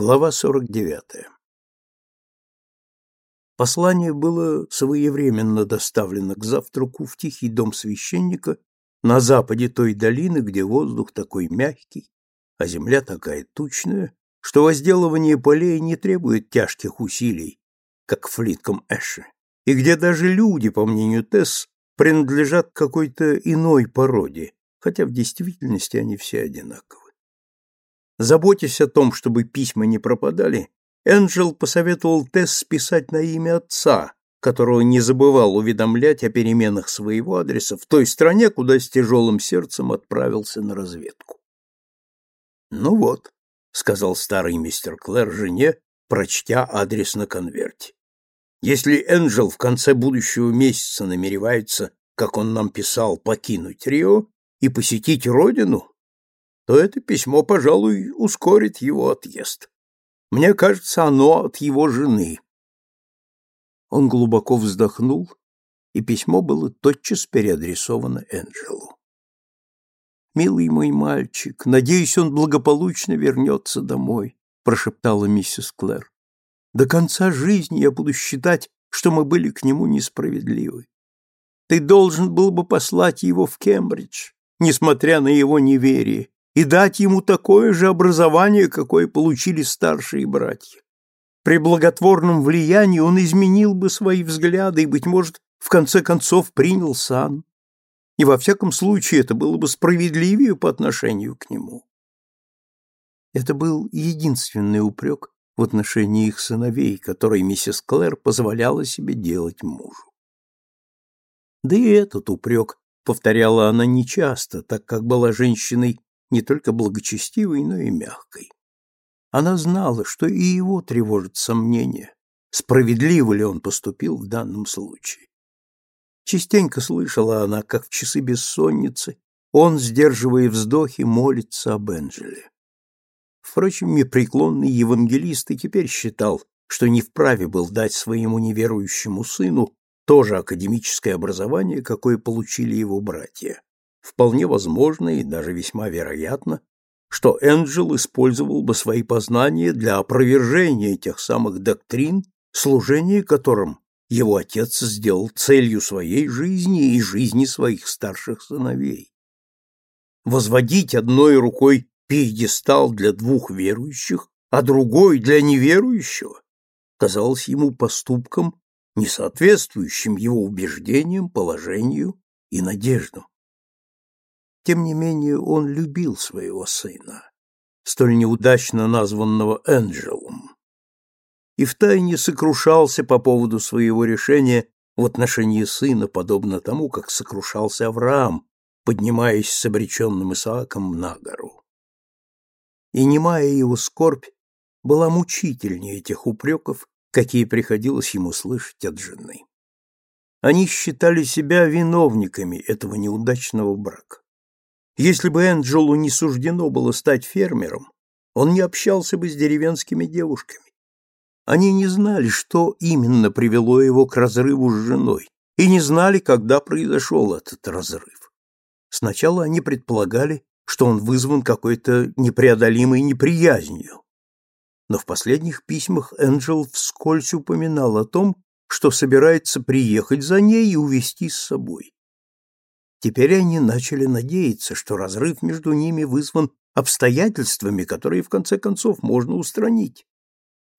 Глава 49. Послание было своевременно доставлено к завтраку в тихий дом священника на западе той долины, где воздух такой мягкий, а земля такая тучная, что возделывание полей не требует тяжких усилий, как в флитком Эше, и где даже люди, по мнению Тесс, принадлежат какой-то иной породе, хотя в действительности они все одинаковы. Заботясь о том, чтобы письма не пропадали, Энджел посоветовал Тесс писать на имя отца, которого не забывал уведомлять о переменах своего адреса в той стране, куда с тяжелым сердцем отправился на разведку. «Ну вот», — сказал старый мистер Клэр жене, прочтя адрес на конверте. «Если Энджел в конце будущего месяца намеревается, как он нам писал, покинуть Рио и посетить родину, то это письмо, пожалуй, ускорит его отъезд. Мне кажется, оно от его жены. Он глубоко вздохнул, и письмо было тотчас переадресовано Энджелу. «Милый мой мальчик, надеюсь, он благополучно вернется домой», прошептала миссис Клэр. «До конца жизни я буду считать, что мы были к нему несправедливы. Ты должен был бы послать его в Кембридж, несмотря на его неверие, и дать ему такое же образование, какое получили старшие братья. При благотворном влиянии он изменил бы свои взгляды и, быть может, в конце концов принял сан. И во всяком случае это было бы справедливее по отношению к нему. Это был единственный упрек в отношении их сыновей, который миссис Клэр позволяла себе делать мужу. Да и этот упрек повторяла она нечасто, так как была женщиной не только благочестивой, но и мягкой. Она знала, что и его тревожит сомнение, справедливо ли он поступил в данном случае. Частенько слышала она, как в часы бессонницы он, сдерживая вздохи, молится об Энджеле. Впрочем, непреклонный евангелист и теперь считал, что не вправе был дать своему неверующему сыну то же академическое образование, какое получили его братья. Вполне возможно и даже весьма вероятно, что Энджел использовал бы свои познания для опровержения тех самых доктрин, служение которым его отец сделал целью своей жизни и жизни своих старших сыновей. Возводить одной рукой пьедестал для двух верующих, а другой для неверующего, казалось ему поступком, не соответствующим его убеждениям, положению и надеждам. Тем не менее, он любил своего сына, столь неудачно названного Энджелом, и втайне сокрушался по поводу своего решения в отношении сына, подобно тому, как сокрушался Авраам, поднимаясь с обреченным Исааком на гору. И немая его скорбь была мучительнее тех упреков, какие приходилось ему слышать от жены. Они считали себя виновниками этого неудачного брака. Если бы Энджелу не суждено было стать фермером, он не общался бы с деревенскими девушками. Они не знали, что именно привело его к разрыву с женой, и не знали, когда произошел этот разрыв. Сначала они предполагали, что он вызван какой-то непреодолимой неприязнью. Но в последних письмах Энджел вскользь упоминал о том, что собирается приехать за ней и увезти с собой. Теперь они начали надеяться, что разрыв между ними вызван обстоятельствами, которые в конце концов можно устранить.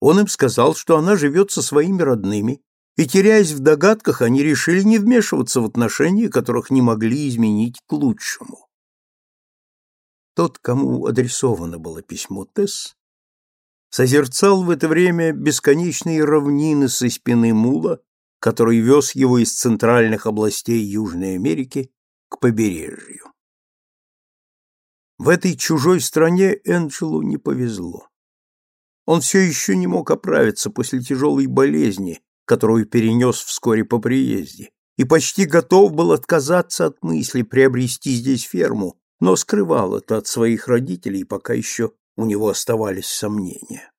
Он им сказал, что она живет со своими родными, и, теряясь в догадках, они решили не вмешиваться в отношения, которых не могли изменить к лучшему. Тот, кому адресовано было письмо Тесс, созерцал в это время бесконечные равнины со спины мула, который вез его из центральных областей Южной Америки к побережью. В этой чужой стране Энджелу не повезло. Он все еще не мог оправиться после тяжелой болезни, которую перенес вскоре по приезде, и почти готов был отказаться от мысли приобрести здесь ферму, но скрывал это от своих родителей, пока еще у него оставались сомнения.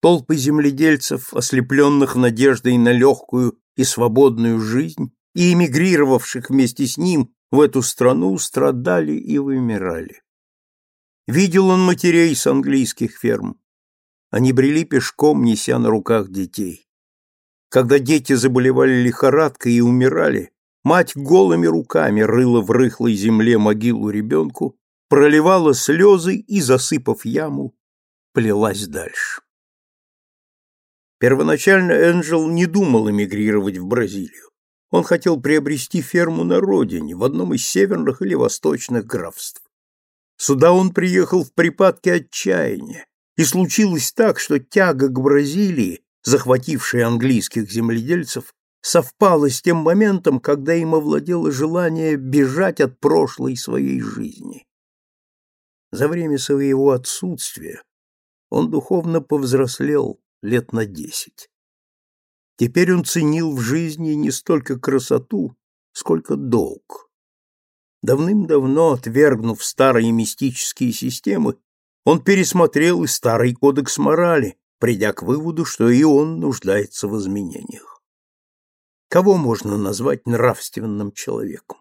Толпы земледельцев, ослепленных надеждой на легкую и свободную жизнь, и эмигрировавших вместе с ним в эту страну страдали и вымирали. Видел он матерей с английских ферм, они брели пешком, неся на руках детей. Когда дети заболевали лихорадкой и умирали, мать голыми руками рыла в рыхлой земле могилу ребенку, проливала слезы и, засыпав яму, плелась дальше. Первоначально Энджел не думал эмигрировать в Бразилию. Он хотел приобрести ферму на родине, в одном из северных или восточных графств. Сюда он приехал в припадке отчаяния, и случилось так, что тяга к Бразилии, захватившая английских земледельцев, совпала с тем моментом, когда им овладело желание бежать от прошлой своей жизни. За время своего отсутствия он духовно повзрослел лет на десять. Теперь он ценил в жизни не столько красоту, сколько долг. Давным-давно, отвергнув старые мистические системы, он пересмотрел и старый кодекс морали, придя к выводу, что и он нуждается в изменениях. Кого можно назвать нравственным человеком?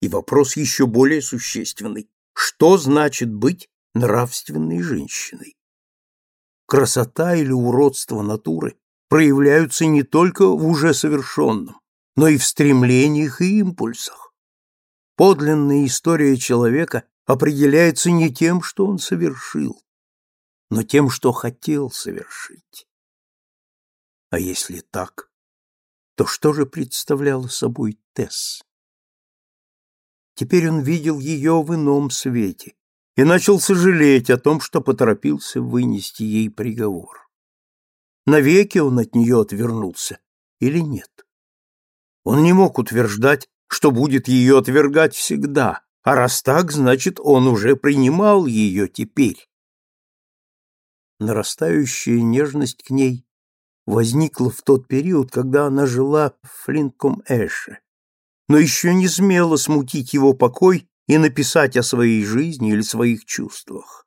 И вопрос еще более существенный. Что значит быть нравственной женщиной? Красота или уродство натуры проявляются не только в уже совершенном, но и в стремлениях и импульсах. Подлинная история человека определяется не тем, что он совершил, но тем, что хотел совершить. А если так, то что же представляла собой Тесс? Теперь он видел ее в ином свете и начал сожалеть о том, что поторопился вынести ей приговор. Навеки он от нее отвернулся или нет? Он не мог утверждать, что будет ее отвергать всегда, а раз так, значит, он уже принимал ее теперь. Нарастающая нежность к ней возникла в тот период, когда она жила в Флинком-Эше, но еще не смела смутить его покой и написать о своей жизни или своих чувствах.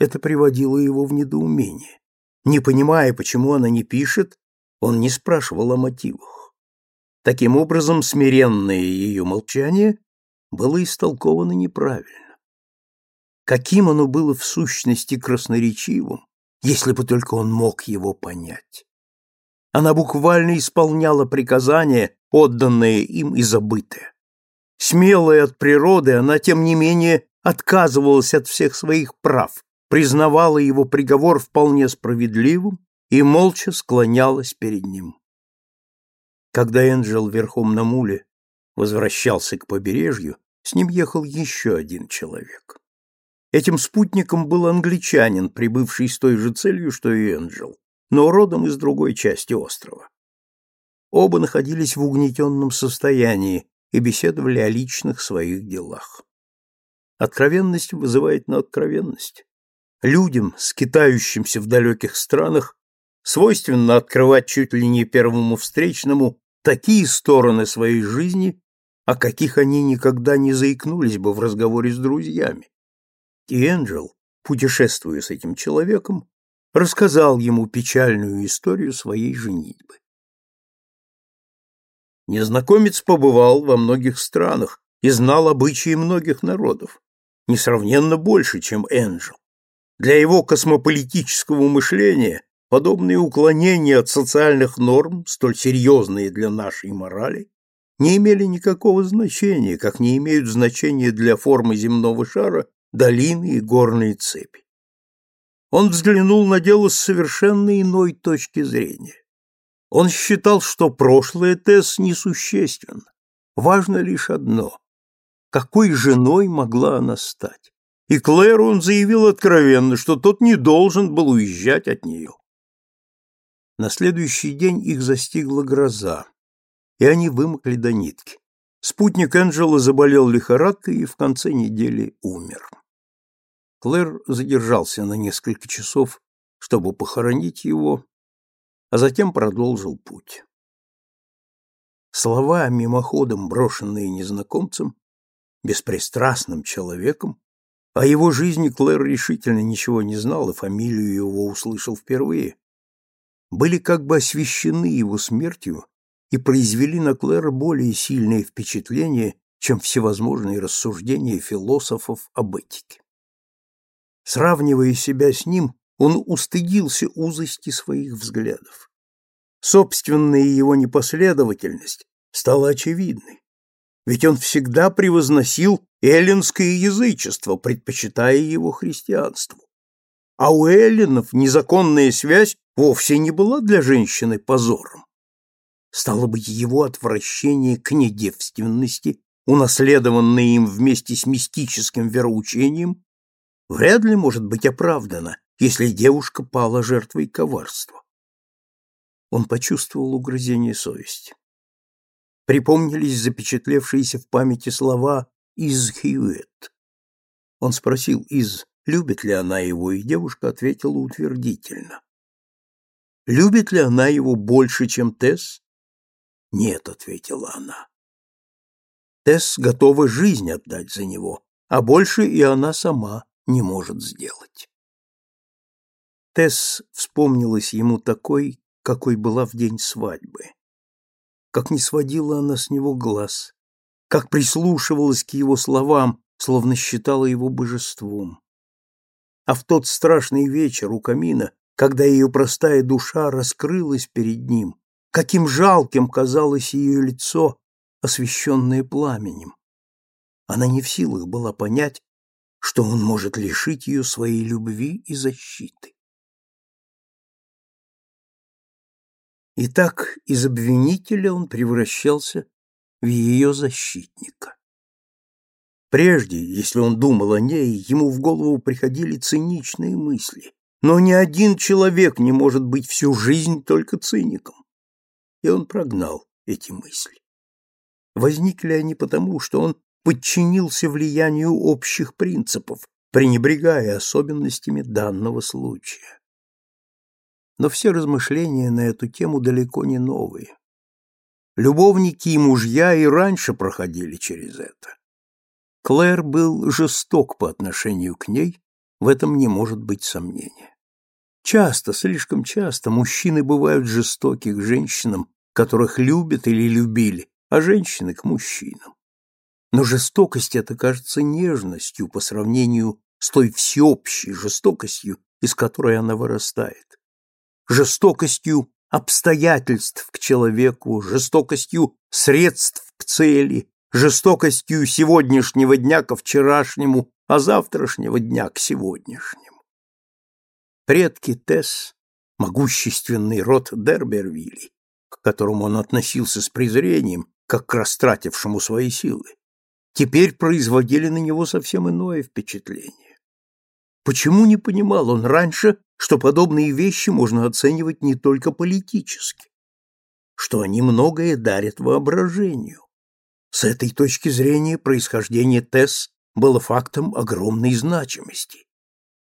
Это приводило его в недоумение. Не понимая, почему она не пишет, он не спрашивал о мотивах. Таким образом, смиренное ее молчание было истолковано неправильно. Каким оно было в сущности красноречивым, если бы только он мог его понять. Она буквально исполняла приказания, отданные им и забытые. Смелая от природы, она, тем не менее, отказывалась от всех своих прав, признавала его приговор вполне справедливым и молча склонялась перед ним. Когда Энджел верхом на муле возвращался к побережью, с ним ехал еще один человек. Этим спутником был англичанин, прибывший с той же целью, что и Энджел, но родом из другой части острова. Оба находились в угнетенном состоянии и беседовали о личных своих делах. Откровенность вызывает на откровенность. Людям, скитающимся в далеких странах, свойственно открывать чуть ли не первому встречному такие стороны своей жизни, о каких они никогда не заикнулись бы в разговоре с друзьями. И Энджел, путешествуя с этим человеком, рассказал ему печальную историю своей женитьбы. Незнакомец побывал во многих странах и знал обычаи многих народов, несравненно больше, чем Энджел. Для его космополитического мышления подобные уклонения от социальных норм, столь серьезные для нашей морали, не имели никакого значения, как не имеют значения для формы земного шара долины и горные цепи. Он взглянул на дело с совершенно иной точки зрения. Он считал, что прошлое Тесс несущественно. Важно лишь одно – какой женой могла она стать. И Клэру он заявил откровенно, что тот не должен был уезжать от нее. На следующий день их застигла гроза и они вымокли до нитки. Спутник Энджела заболел лихорадкой и в конце недели умер. Клэр задержался на несколько часов, чтобы похоронить его, а затем продолжил путь. Слова, мимоходом брошенные незнакомцем, беспристрастным человеком, о его жизни Клэр решительно ничего не знал и фамилию его услышал впервые, были как бы освещены его смертью и произвели на Клэра более сильное впечатление, чем всевозможные рассуждения философов об этике. Сравнивая себя с ним, он устыдился узости своих взглядов. Собственная его непоследовательность стала очевидной, ведь он всегда превозносил эллинское язычество, предпочитая его христианству. А у эллинов незаконная связь вовсе не была для женщины позором. Стало быть, его отвращение к недевственности, унаследованное им вместе с мистическим вероучением, вряд ли может быть оправдано, если девушка пала жертвой коварства. Он почувствовал угрызение совести. Припомнились запечатлевшиеся в памяти слова из Хьюэт. Он спросил Из, любит ли она его, и девушка ответила утвердительно. Любит ли она его больше, чем Тесс? Нет, ответила она. Тесс готова жизнь отдать за него, а больше и она сама не может сделать. Тесс вспомнилась ему такой, какой была в день свадьбы. Как не сводила она с него глаз, как прислушивалась к его словам, словно считала его божеством. А в тот страшный вечер у камина, когда ее простая душа раскрылась перед ним, каким жалким казалось ее лицо, освещенное пламенем. Она не в силах была понять, что он может лишить ее своей любви и защиты. И так из обвинителя он превращался в ее защитника. Прежде, если он думал о ней, ему в голову приходили циничные мысли. Но ни один человек не может быть всю жизнь только циником. И он прогнал эти мысли. Возникли они потому, что он подчинился влиянию общих принципов, пренебрегая особенностями данного случая. Но все размышления на эту тему далеко не новые. Любовники и мужья и раньше проходили через это. Клэр был жесток по отношению к ней, в этом не может быть сомнения. Часто, слишком часто мужчины бывают жестоки к женщинам, которых любят или любили, а женщины к мужчинам. Но жестокость эта кажется нежностью по сравнению с той всеобщей жестокостью, из которой она вырастает жестокостью обстоятельств к человеку, жестокостью средств к цели, жестокостью сегодняшнего дня ко вчерашнему, а завтрашнего дня к сегодняшнему. Предки Тесс, могущественный род Дербервилли, к которому он относился с презрением, как к растратившему свои силы, теперь производили на него совсем иное впечатление. Почему не понимал он раньше, что подобные вещи можно оценивать не только политически, что они многое дарят воображению. С этой точки зрения происхождение Тесс было фактом огромной значимости.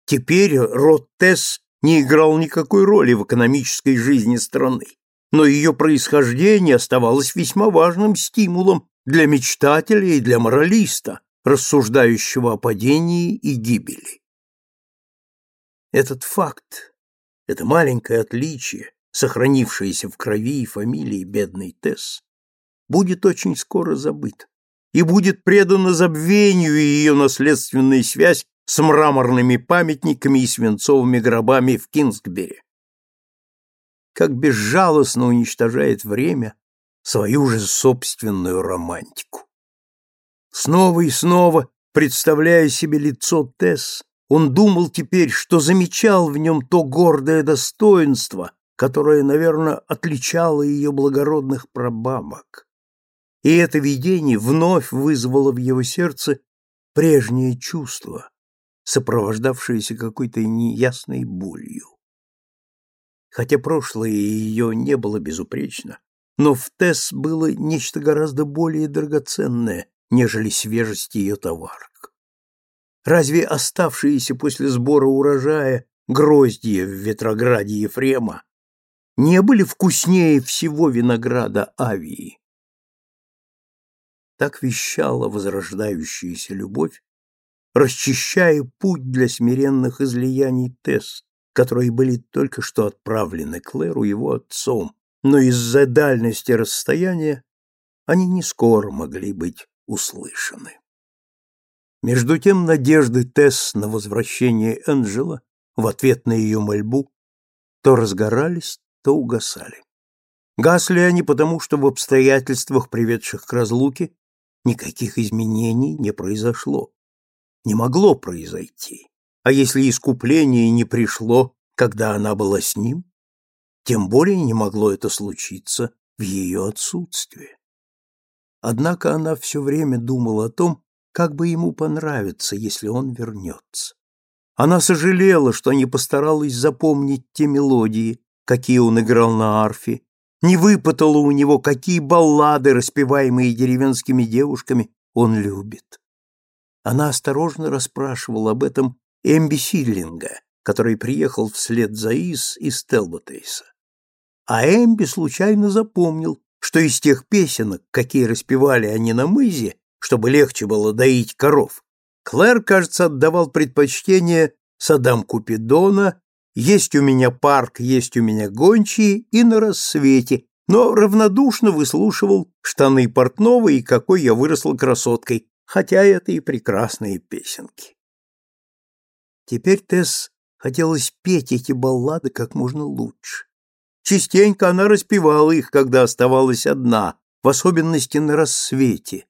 Теперь род Тесс не играл никакой роли в экономической жизни страны, но ее происхождение оставалось весьма важным стимулом для мечтателя и для моралиста, рассуждающего о падении и гибели. Этот факт, это маленькое отличие, сохранившееся в крови и фамилии бедной Тесс, будет очень скоро забыт и будет предана забвению ее наследственная связь с мраморными памятниками и свинцовыми гробами в Кингсбери. Как безжалостно уничтожает время свою же собственную романтику. Снова и снова, представляя себе лицо Тесс, он думал теперь, что замечал в нем то гордое достоинство, которое, наверное, отличало ее благородных прабабок. И это видение вновь вызвало в его сердце прежнее чувство, сопровождавшееся какой-то неясной болью. Хотя прошлое ее не было безупречно, но в Тесс было нечто гораздо более драгоценное, нежели свежесть ее товара. Разве оставшиеся после сбора урожая гроздья в Ветрограде Ефрема не были вкуснее всего винограда Авии? Так вещала возрождающаяся любовь, расчищая путь для смиренных излияний Тесс, которые были только что отправлены Клэру его отцом, но из-за дальности расстояния они не скоро могли быть услышаны. Между тем надежды Тесс на возвращение Энджела в ответ на ее мольбу, то разгорались, то угасали. Гасли они потому, что в обстоятельствах, приведших к разлуке, никаких изменений не произошло. Не могло произойти. А если искупление не пришло, когда она была с ним, тем более не могло это случиться в ее отсутствие. Однако она все время думала о том, как бы ему понравиться, если он вернется. Она сожалела, что не постаралась запомнить те мелодии, какие он играл на арфе, не выпытала у него, какие баллады, распеваемые деревенскими девушками, он любит. Она осторожно расспрашивала об этом Эмби Силлинга, который приехал вслед за Ис из Телботейса. А Эмби случайно запомнил, что из тех песенок, какие распевали они на мызе, чтобы легче было доить коров, Клэр, кажется, отдавал предпочтение садам Купидона, есть у меня парк, есть у меня гончие и на рассвете, но равнодушно выслушивал штаны портного и какой я выросла красоткой, хотя это и прекрасные песенки. Теперь Тесс хотелось петь эти баллады как можно лучше. Частенько она распевала их, когда оставалась одна, в особенности на рассвете.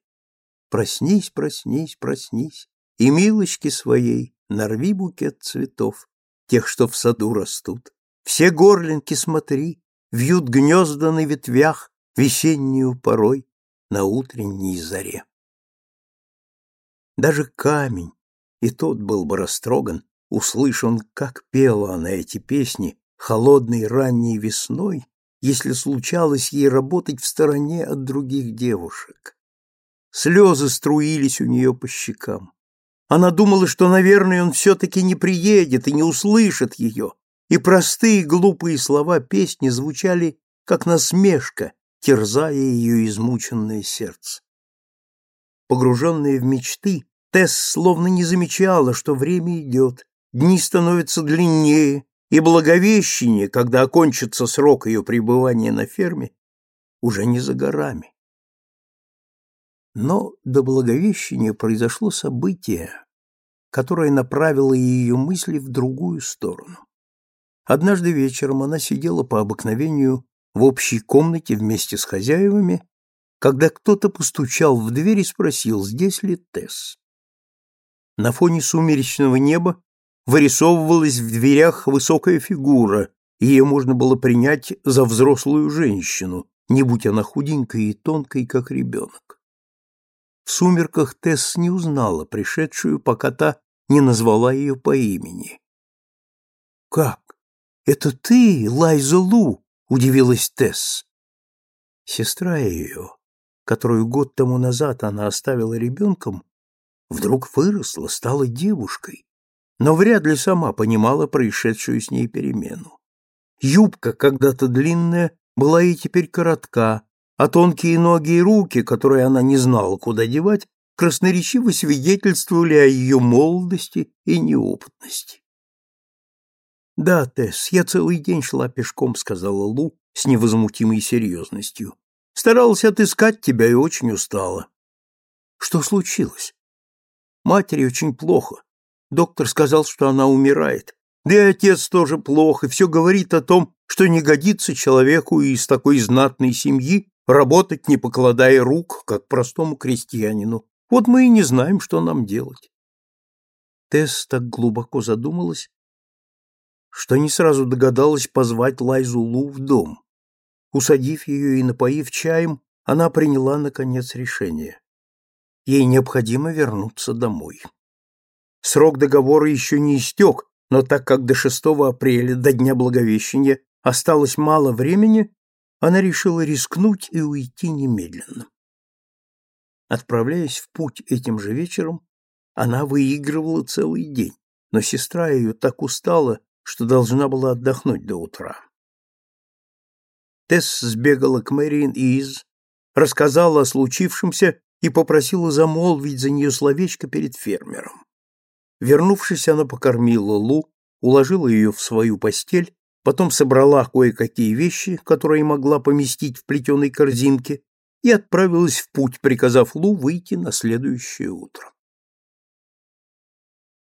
Проснись, проснись, проснись, и милочки своей нарви букет цветов, тех, что в саду растут. Все горлинки смотри, вьют гнезда на ветвях весеннюю порой на утренней заре. Даже камень, и тот был бы растроган, услышан, как пела она эти песни холодной ранней весной, если случалось ей работать в стороне от других девушек. Слезы струились у нее по щекам. Она думала, что, наверное, он все-таки не приедет и не услышит ее, и простые глупые слова песни звучали, как насмешка, терзая ее измученное сердце. Погруженная в мечты, Тесс словно не замечала, что время идет, дни становятся длиннее, и Благовещение, когда окончится срок ее пребывания на ферме, уже не за горами. Но до Благовещения произошло событие, которое направило ее мысли в другую сторону. Однажды вечером она сидела по обыкновению в общей комнате вместе с хозяевами, когда кто-то постучал в дверь и спросил, здесь ли Тесс. На фоне сумеречного неба вырисовывалась в дверях высокая фигура, и ее можно было принять за взрослую женщину, не будь она худенькой и тонкой, как ребенок. В сумерках Тесс не узнала пришедшую, пока та не назвала ее по имени. «Как? Это ты, Лайза Лу?» — удивилась Тесс. Сестра ее, которую год тому назад она оставила ребенком, вдруг выросла, стала девушкой, но вряд ли сама понимала происшедшую с ней перемену. Юбка, когда-то длинная, была ей теперь коротка, а тонкие ноги и руки, которые она не знала, куда девать, красноречиво свидетельствовали о ее молодости и неопытности. «Да, Тесс, я целый день шла пешком», — сказала Лу с невозмутимой серьезностью. «Старалась отыскать тебя и очень устала». «Что случилось?» «Матери очень плохо. Доктор сказал, что она умирает. Да и отец тоже плохо, все говорит о том, что не годится человеку из такой знатной семьи работать, не покладая рук, как простому крестьянину. Вот мы и не знаем, что нам делать. Тесс так глубоко задумалась, что не сразу догадалась позвать Лайзу Лу в дом. Усадив ее и напоив чаем, она приняла, наконец, решение. Ей необходимо вернуться домой. Срок договора еще не истек, но так как до 6 апреля, до Дня Благовещения, осталось мало времени, она решила рискнуть и уйти немедленно. Отправляясь в путь этим же вечером, она выигрывала целый день, но сестра ее так устала, что должна была отдохнуть до утра. Тесс сбегала к Мэриин Из, рассказала о случившемся и попросила замолвить за нее словечко перед фермером. Вернувшись, она покормила Лу, уложила ее в свою постель потом собрала кое-какие вещи, которые могла поместить в плетеной корзинке, и отправилась в путь, приказав Лу выйти на следующее утро.